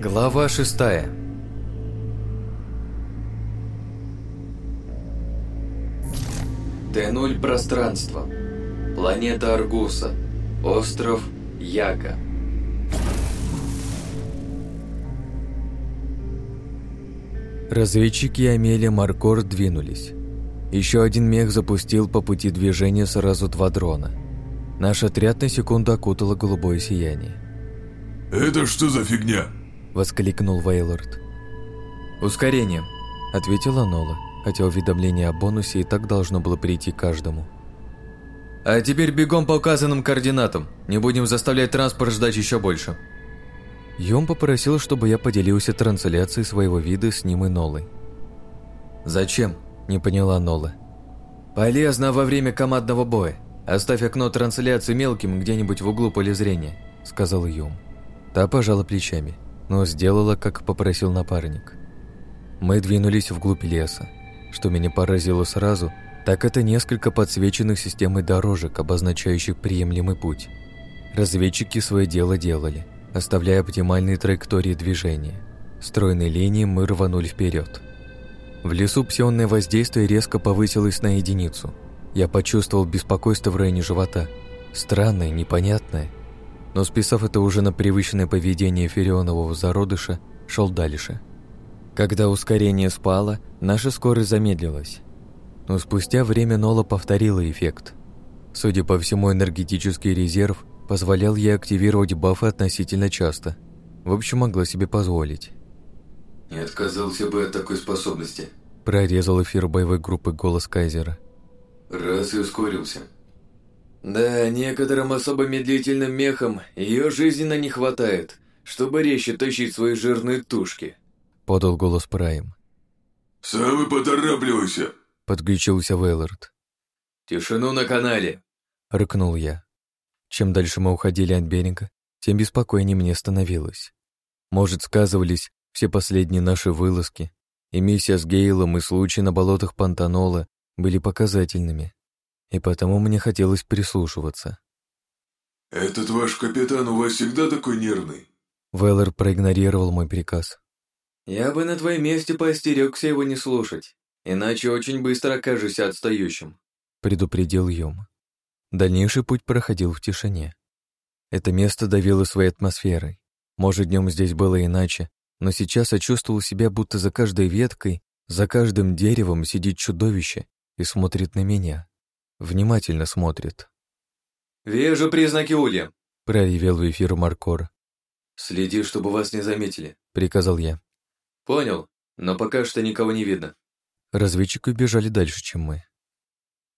Глава шестая. Т0 пространство. Планета Аргуса. Остров Яка. Разведчики Амелия Маркор двинулись. Еще один мех запустил по пути движения сразу два дрона. Наш отряд на секунду окутало голубое сияние. «Это что за фигня?» – воскликнул Вейлорд. «Ускорением!» – ответила Нола, хотя уведомление о бонусе и так должно было прийти каждому. «А теперь бегом по указанным координатам. Не будем заставлять транспорт ждать еще больше». Йом попросил, чтобы я поделился трансляцией своего вида с ним и Нолой. «Зачем?» – не поняла Нола. «Полезно во время командного боя. Оставь окно трансляции мелким где-нибудь в углу поля зрения», – сказал Йом. Та пожала плечами но сделала, как попросил напарник. Мы двинулись вглубь леса. Что меня поразило сразу, так это несколько подсвеченных системой дорожек, обозначающих приемлемый путь. Разведчики свое дело делали, оставляя оптимальные траектории движения. Стройной линии мы рванули вперед. В лесу псионное воздействие резко повысилось на единицу. Я почувствовал беспокойство в районе живота. Странное, непонятное. Но списав это уже на привычное поведение Ферионового зародыша, шел дальше. Когда ускорение спало, наша скорость замедлилась. Но спустя время Нола повторила эффект. Судя по всему, энергетический резерв позволял ей активировать бафы относительно часто. В общем, могла себе позволить. «Не отказался бы от такой способности», прорезал эфир боевой группы голос Кайзера. «Раз и ускорился». Да, некоторым особо медлительным мехам ее жизненно не хватает, чтобы резче тащить свои жирные тушки. Подал голос Прайм. «Сам и поторапливайся!» Подключился Вейлорд. «Тишину на канале!» Рыкнул я. Чем дальше мы уходили от Беринга, тем беспокойнее мне становилось. Может, сказывались все последние наши вылазки, и миссия с Гейлом и случаи на болотах Пантанола были показательными и потому мне хотелось прислушиваться. «Этот ваш капитан у вас всегда такой нервный?» Вэллар проигнорировал мой приказ. «Я бы на твоем месте поостерегся его не слушать, иначе очень быстро окажешься отстающим», предупредил Йом. Дальнейший путь проходил в тишине. Это место давило своей атмосферой. Может, днем здесь было иначе, но сейчас я чувствовал себя, будто за каждой веткой, за каждым деревом сидит чудовище и смотрит на меня внимательно смотрит. «Вижу признаки улья», — проревел в эфир Маркор. «Следи, чтобы вас не заметили», — приказал я. «Понял, но пока что никого не видно». Разведчики убежали дальше, чем мы.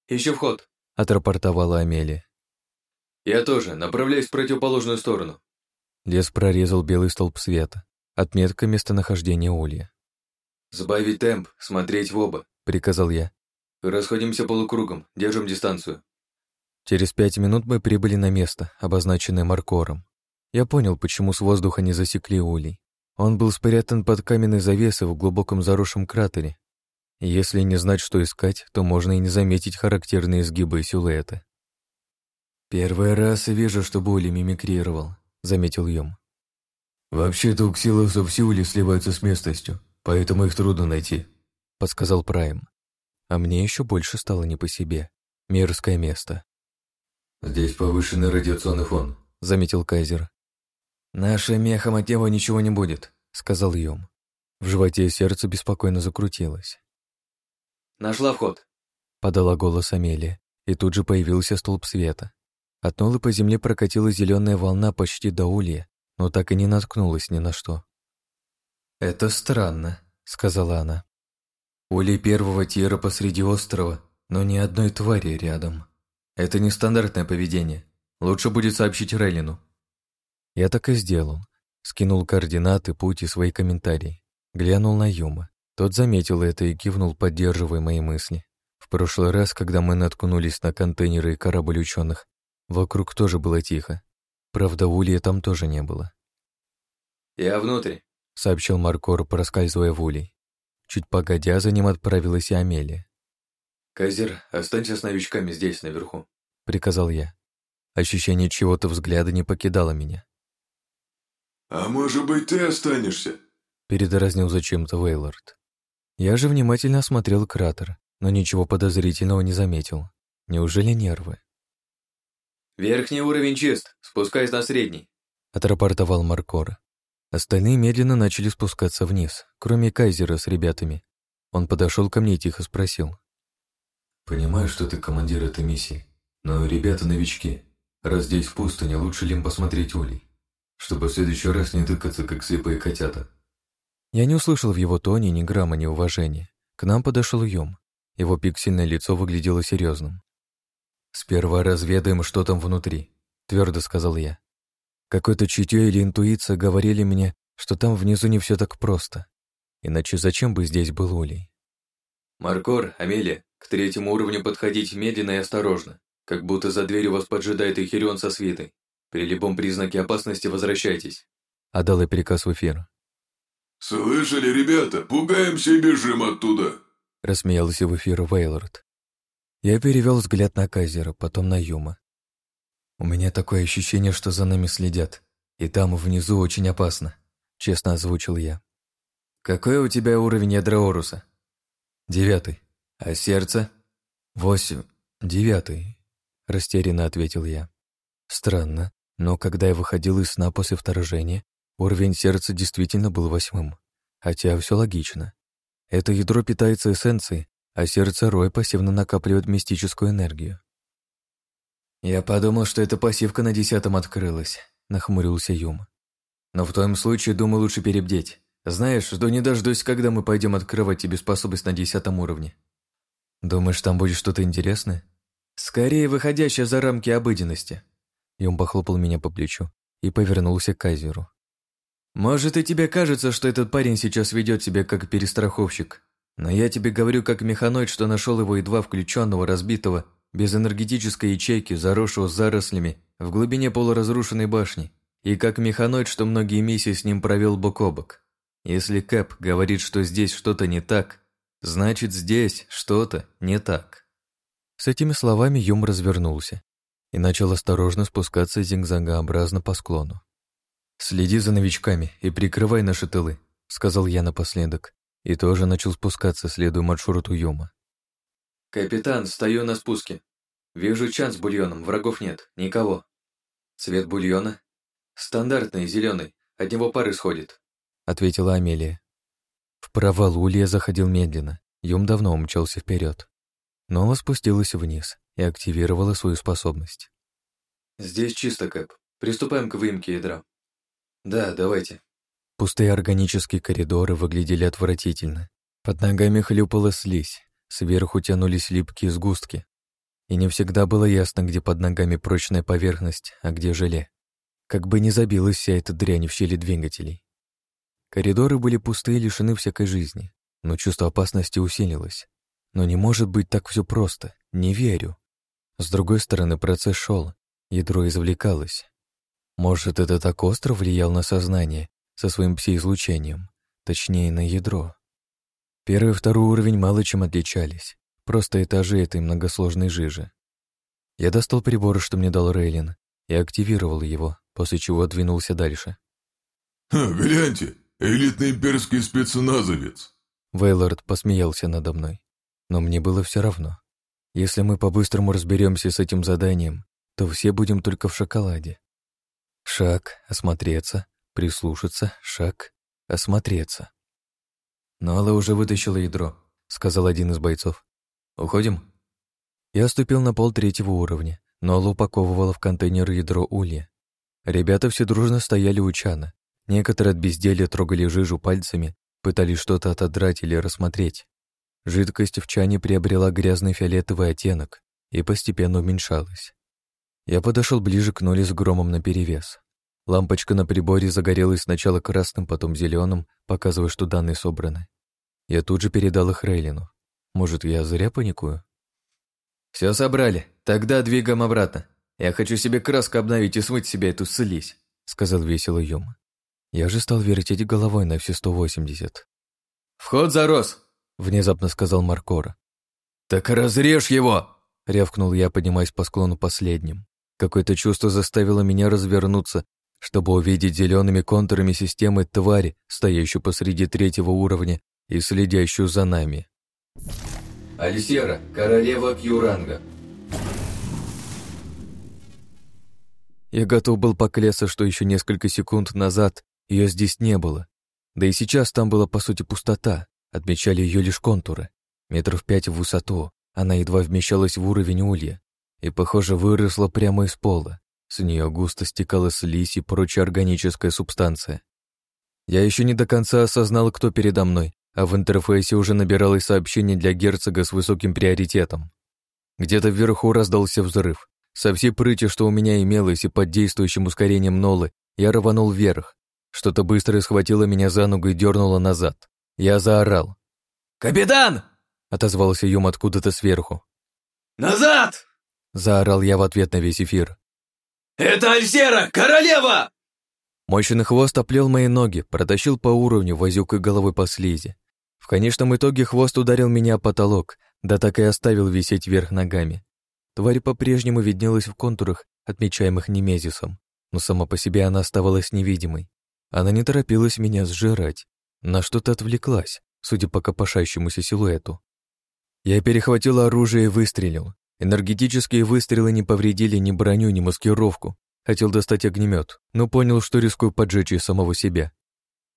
«Ищу вход», — отрапортовала Амели. «Я тоже. Направляюсь в противоположную сторону». Лес прорезал белый столб света. Отметка местонахождения улья. «Сбавить темп, смотреть в оба», — приказал я. Расходимся полукругом, держим дистанцию. Через пять минут мы прибыли на место, обозначенное маркором. Я понял, почему с воздуха не засекли улей. Он был спрятан под каменной завесой в глубоком заросшем кратере. Если не знать, что искать, то можно и не заметить характерные изгибы и силуэты. «Первый раз вижу, что Боли мимикрировал», — заметил Йом. «Вообще-то у ксилосов сиули сливаются с местностью, поэтому их трудно найти», — подсказал Прайм а мне еще больше стало не по себе. Мерзкое место. «Здесь повышенный радиационный фон», — заметил Кайзер. «Нашим мехом от него ничего не будет», — сказал Йом. В животе и сердце беспокойно закрутилось. «Нашла вход», — подала голос Амелия, и тут же появился столб света. От нолы по земле прокатилась зеленая волна почти до улья, но так и не наткнулась ни на что. «Это странно», — сказала она. Улей первого тира посреди острова, но ни одной твари рядом. Это нестандартное поведение. Лучше будет сообщить Рейлину. Я так и сделал. Скинул координаты, путь и свои комментарии. Глянул на Юма. Тот заметил это и кивнул, поддерживая мои мысли. В прошлый раз, когда мы наткнулись на контейнеры и корабль ученых, вокруг тоже было тихо. Правда, улья там тоже не было. «Я внутрь», — сообщил Маркор, проскальзывая в улей. Чуть погодя, за ним отправилась и Амелия. «Кайзер, останься с новичками здесь, наверху», — приказал я. Ощущение чего-то взгляда не покидало меня. «А может быть, ты останешься?» — передразнил зачем-то Вейлорд. Я же внимательно осмотрел кратер, но ничего подозрительного не заметил. Неужели нервы? «Верхний уровень чист, Спускаясь на средний», — отрапортовал Маркор. Остальные медленно начали спускаться вниз, кроме Кайзера с ребятами. Он подошел ко мне и тихо спросил. «Понимаю, что ты командир этой миссии, но ребята новички. Раз здесь в пустыне, лучше ли им посмотреть улей, чтобы в следующий раз не тыкаться, как слепые котята?» Я не услышал в его тоне ни грамма неуважения. К нам подошел Юм. Его пиксельное лицо выглядело серьезным. «Сперва разведаем, что там внутри», — твердо сказал я. Какое-то чутье или интуиция говорили мне, что там внизу не все так просто. Иначе зачем бы здесь был Олей. «Маркор, Амелия, к третьему уровню подходить медленно и осторожно, как будто за дверью вас поджидает Эхирион со свитой. При любом признаке опасности возвращайтесь», — отдал я приказ в эфир. «Слышали, ребята, пугаемся и бежим оттуда», — рассмеялся в эфир Вейлорд. Я перевел взгляд на Кайзера, потом на Юма. У меня такое ощущение, что за нами следят. И там внизу очень опасно», — честно озвучил я. «Какой у тебя уровень ядра Оруса?» «Девятый». «А сердце?» «Восемь. Девятый», — растерянно ответил я. «Странно, но когда я выходил из сна после вторжения, уровень сердца действительно был восьмым. Хотя все логично. Это ядро питается эссенцией, а сердце Рой пассивно накапливает мистическую энергию. «Я подумал, что эта пассивка на десятом открылась», — нахмурился Юма. «Но в твоем случае, думаю, лучше перебдеть. Знаешь, жду не дождусь, когда мы пойдем открывать тебе способность на десятом уровне». «Думаешь, там будет что-то интересное?» «Скорее выходящее за рамки обыденности». Юм похлопал меня по плечу и повернулся к Кайзеру. «Может, и тебе кажется, что этот парень сейчас ведет себя как перестраховщик, но я тебе говорю как механоид, что нашел его едва включенного, разбитого без энергетической ячейки, заросшего зарослями, в глубине полуразрушенной башни, и как механоид, что многие миссии с ним провел бок о бок. Если Кэп говорит, что здесь что-то не так, значит здесь что-то не так. С этими словами Юм развернулся и начал осторожно спускаться зигзагообразно по склону. «Следи за новичками и прикрывай наши тылы», — сказал я напоследок, и тоже начал спускаться, следуя маршруту Юма. «Капитан, стою на спуске. Вижу чан с бульоном, врагов нет, никого. Цвет бульона? Стандартный, зеленый, от него пар исходит», — ответила Амелия. В провал Улья заходил медленно, Юм давно умчался вперед. Но она спустилась вниз и активировала свою способность. «Здесь чисто, Кэп. Приступаем к выемке ядра». «Да, давайте». Пустые органические коридоры выглядели отвратительно. Под ногами хлюпала слизь, Сверху тянулись липкие сгустки, и не всегда было ясно, где под ногами прочная поверхность, а где желе. Как бы не забилась вся эта дрянь в щели двигателей. Коридоры были пустые, лишены всякой жизни, но чувство опасности усилилось. Но не может быть так все просто, не верю. С другой стороны, процесс шел, ядро извлекалось. Может, это так остро влиял на сознание со своим пси-излучением, точнее, на ядро. Первый и второй уровень мало чем отличались. Просто этажи этой многосложной жижи. Я достал прибор, что мне дал Рейлин, и активировал его, после чего двинулся дальше. «Ха, гляньте, элитный имперский спецназовец!» Вейлорд посмеялся надо мной. Но мне было все равно. Если мы по-быстрому разберемся с этим заданием, то все будем только в шоколаде. Шаг, осмотреться, прислушаться, шаг, осмотреться. Ну, Нала уже вытащила ядро, сказал один из бойцов. Уходим. Я ступил на пол третьего уровня. Нола упаковывала в контейнер ядро улья. Ребята все дружно стояли у чана. Некоторые от безделья трогали жижу пальцами, пытались что-то отодрать или рассмотреть. Жидкость в чане приобрела грязный фиолетовый оттенок и постепенно уменьшалась. Я подошел ближе к Ноле с громом наперевес. Лампочка на приборе загорелась сначала красным, потом зеленым, показывая, что данные собраны. Я тут же передал их Рейлину. Может, я зря паникую? Все собрали. Тогда двигаем обратно. Я хочу себе краску обновить и смыть себе эту слизь», — сказал весело Йома. Я же стал вертеть головой на все 180. «Вход зарос!» — внезапно сказал Маркора. «Так разрежь его!» — рявкнул я, поднимаясь по склону последним. Какое-то чувство заставило меня развернуться чтобы увидеть зелеными контурами системы тварь, стоящую посреди третьего уровня и следящую за нами. Алисера, королева Кьюранга. Я готов был поклясться, что еще несколько секунд назад ее здесь не было. Да и сейчас там была, по сути, пустота, отмечали ее лишь контуры. Метров пять в высоту, она едва вмещалась в уровень улья и, похоже, выросла прямо из пола. С нее густо стекала слизь и прочая органическая субстанция. Я еще не до конца осознал, кто передо мной, а в интерфейсе уже набиралось сообщение для герцога с высоким приоритетом. Где-то вверху раздался взрыв. Со всей прыти, что у меня имелось, и под действующим ускорением Нолы, я рванул вверх. Что-то быстро схватило меня за ногу и дернуло назад. Я заорал. «Капитан!» — отозвался Юм откуда-то сверху. «Назад!» — заорал я в ответ на весь эфир. «Это Альсера, королева!» Мощный хвост оплел мои ноги, протащил по уровню, возюкой головой по слизи. В конечном итоге хвост ударил меня о потолок, да так и оставил висеть вверх ногами. Тварь по-прежнему виднелась в контурах, отмечаемых немезисом, но сама по себе она оставалась невидимой. Она не торопилась меня сжирать, на что-то отвлеклась, судя по копошащемуся силуэту. Я перехватил оружие и выстрелил. Энергетические выстрелы не повредили ни броню, ни маскировку. Хотел достать огнемет, но понял, что рискую поджечь и самого себя.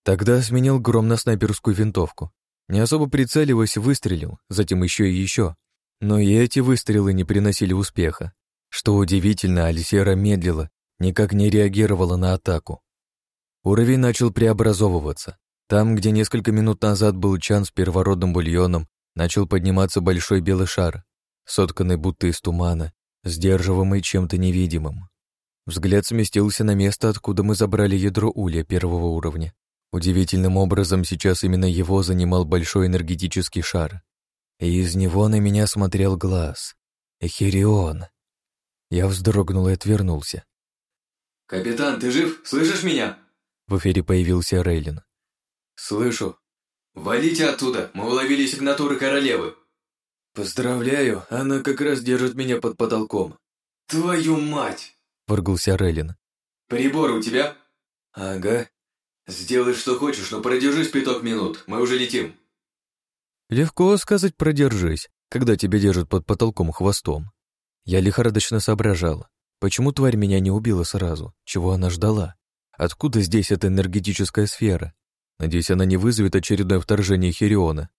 Тогда сменил гром на снайперскую винтовку. Не особо прицеливаясь, выстрелил, затем еще и еще. Но и эти выстрелы не приносили успеха. Что удивительно, Алисера медлила, никак не реагировала на атаку. Уровень начал преобразовываться. Там, где несколько минут назад был чан с первородным бульоном, начал подниматься большой белый шар сотканный будто из тумана, сдерживаемый чем-то невидимым. Взгляд сместился на место, откуда мы забрали ядро улья первого уровня. Удивительным образом сейчас именно его занимал большой энергетический шар. И из него на меня смотрел глаз. Эхирион. Я вздрогнул и отвернулся. «Капитан, ты жив? Слышишь меня?» В эфире появился Рейлин. «Слышу. Валите оттуда, мы уловили сигнатуры королевы!» «Поздравляю, она как раз держит меня под потолком». «Твою мать!» – выргулся Релин. «Прибор у тебя?» «Ага». «Сделай, что хочешь, но продержись пяток минут, мы уже летим». Легко сказать «продержись», когда тебя держат под потолком хвостом. Я лихорадочно соображал, почему тварь меня не убила сразу, чего она ждала. Откуда здесь эта энергетическая сфера? Надеюсь, она не вызовет очередное вторжение Хериона.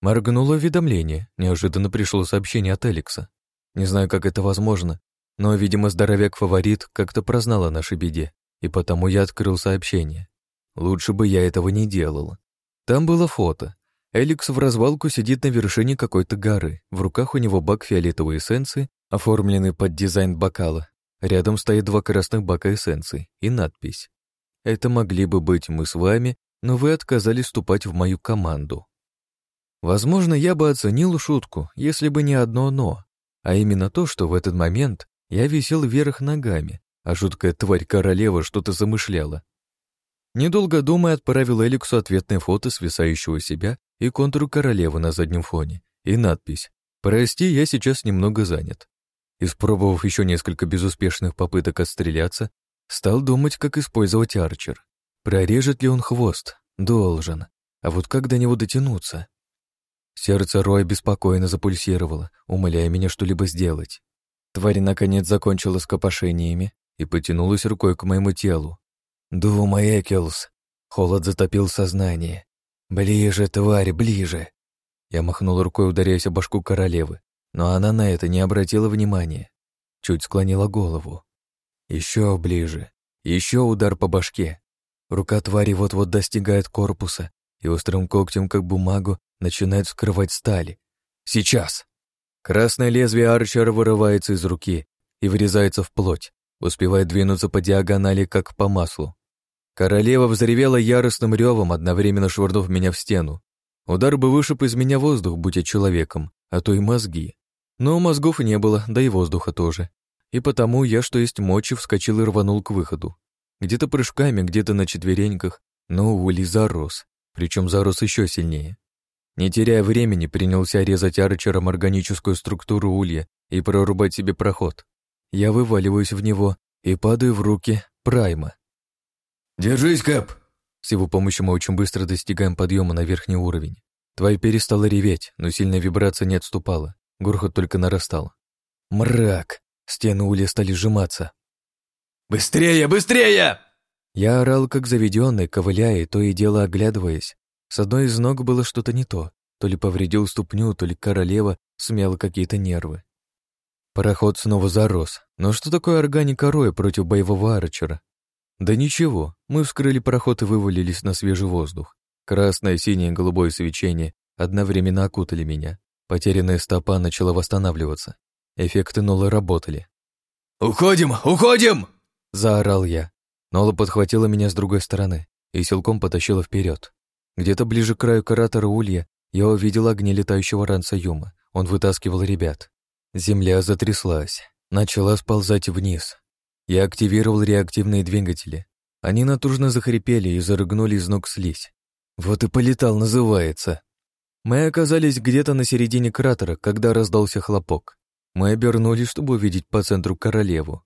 Моргнуло уведомление, неожиданно пришло сообщение от Эликса. Не знаю, как это возможно, но, видимо, здоровяк-фаворит как-то прознал о нашей беде, и потому я открыл сообщение. Лучше бы я этого не делал. Там было фото. Эликс в развалку сидит на вершине какой-то горы, в руках у него бак фиолетовой эссенции, оформленный под дизайн бокала. Рядом стоят два красных бака эссенций и надпись. Это могли бы быть мы с вами, но вы отказались вступать в мою команду. Возможно, я бы оценил шутку, если бы не одно «но», а именно то, что в этот момент я висел вверх ногами, а жуткая тварь-королева что-то замышляла. Недолго думая, отправил Эликсу ответное фото свисающего себя и контур королевы на заднем фоне и надпись «Прости, я сейчас немного занят». Испробовав еще несколько безуспешных попыток отстреляться, стал думать, как использовать арчер. Прорежет ли он хвост? Должен. А вот как до него дотянуться? Сердце Роя беспокойно запульсировало, умоляя меня что-либо сделать. Тварь, наконец, закончила с копошениями и потянулась рукой к моему телу. «Думай, Экелс!» Холод затопил сознание. «Ближе, тварь, ближе!» Я махнул рукой, ударяясь о башку королевы, но она на это не обратила внимания. Чуть склонила голову. Еще ближе. Еще удар по башке. Рука твари вот-вот достигает корпуса, и острым когтем, как бумагу, начинает вскрывать стали. Сейчас! Красное лезвие арчера вырывается из руки и врезается в плоть, успевая двинуться по диагонали, как по маслу. Королева взревела яростным ревом, одновременно швырнув меня в стену. Удар бы вышиб из меня воздух, будь я человеком, а то и мозги. Но мозгов не было, да и воздуха тоже. И потому я, что есть мочи, вскочил и рванул к выходу. Где-то прыжками, где-то на четвереньках, но Ули зарос причем зарос еще сильнее. Не теряя времени, принялся резать арчером органическую структуру улья и прорубать себе проход. Я вываливаюсь в него и падаю в руки Прайма. «Держись, Кэп!» С его помощью мы очень быстро достигаем подъема на верхний уровень. Твой перестала реветь, но сильная вибрация не отступала. Гурхот только нарастал. «Мрак!» Стены улья стали сжиматься. «Быстрее, быстрее!» Я орал, как заведенный, ковыляя, то и дело оглядываясь. С одной из ног было что-то не то. То ли повредил ступню, то ли королева смяла какие-то нервы. Пароход снова зарос. Но что такое органика роя против боевого арчера? Да ничего, мы вскрыли пароход и вывалились на свежий воздух. Красное, синее, голубое свечение одновременно окутали меня. Потерянная стопа начала восстанавливаться. Эффекты Нолы работали. «Уходим! Уходим!» — заорал я. Нола подхватила меня с другой стороны и силком потащила вперед. Где-то ближе к краю кратера улья я увидел огни летающего ранца Юма. Он вытаскивал ребят. Земля затряслась, начала сползать вниз. Я активировал реактивные двигатели. Они натужно захрипели и зарыгнули из ног слизь. Вот и полетал, называется. Мы оказались где-то на середине кратера, когда раздался хлопок. Мы обернулись, чтобы увидеть по центру королеву.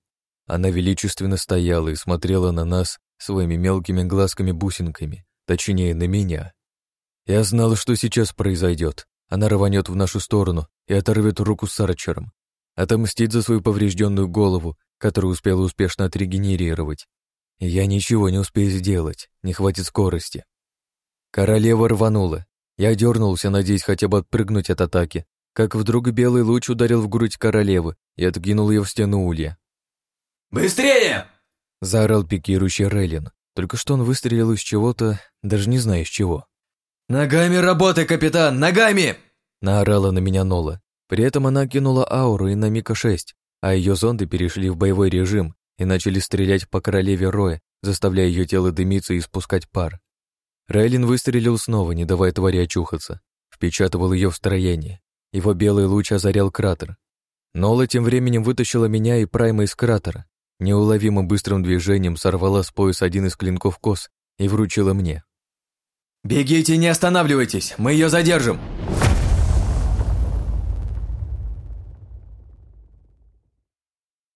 Она величественно стояла и смотрела на нас своими мелкими глазками-бусинками, точнее, на меня. Я знал, что сейчас произойдет. Она рванет в нашу сторону и оторвет руку с Арчером. Отомстит за свою поврежденную голову, которую успела успешно отрегенерировать. Я ничего не успею сделать, не хватит скорости. Королева рванула. Я дернулся, надеясь хотя бы отпрыгнуть от атаки, как вдруг белый луч ударил в грудь королевы и отгинул ее в стену улья. «Быстрее!» — заорал пикирующий Рейлин. Только что он выстрелил из чего-то, даже не зная из чего. «Ногами работай, капитан, ногами!» — наорала на меня Нола. При этом она кинула ауру и на Мика-6, а ее зонды перешли в боевой режим и начали стрелять по королеве Роя, заставляя ее тело дымиться и спускать пар. Рейлин выстрелил снова, не давая твари очухаться. Впечатывал ее в строение. Его белый луч озарял кратер. Нола тем временем вытащила меня и Прайма из кратера неуловимо быстрым движением сорвала с пояса один из клинков кос и вручила мне. «Бегите, не останавливайтесь, мы ее задержим!»